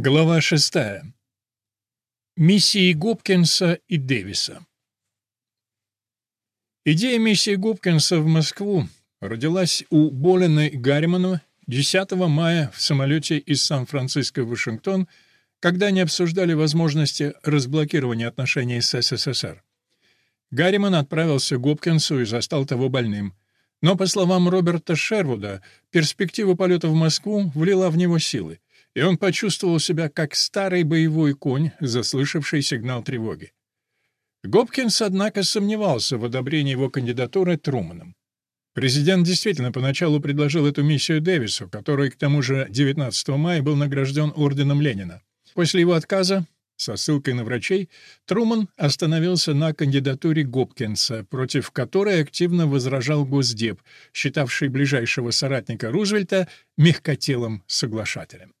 Глава шестая. Миссии Гопкинса и Дэвиса. Идея миссии Гопкинса в Москву родилась у Болина и Гарримана 10 мая в самолете из Сан-Франциско в Вашингтон, когда они обсуждали возможности разблокирования отношений с СССР. Гарриман отправился к Гопкинсу и застал того больным. Но, по словам Роберта Шервуда, перспектива полета в Москву влила в него силы и он почувствовал себя как старый боевой конь, заслышавший сигнал тревоги. Гопкинс, однако, сомневался в одобрении его кандидатуры Труманом. Президент действительно поначалу предложил эту миссию Дэвису, который, к тому же, 19 мая был награжден орденом Ленина. После его отказа, со ссылкой на врачей, Труман остановился на кандидатуре Гопкинса, против которой активно возражал Госдеп, считавший ближайшего соратника Рузвельта мягкотелым соглашателем.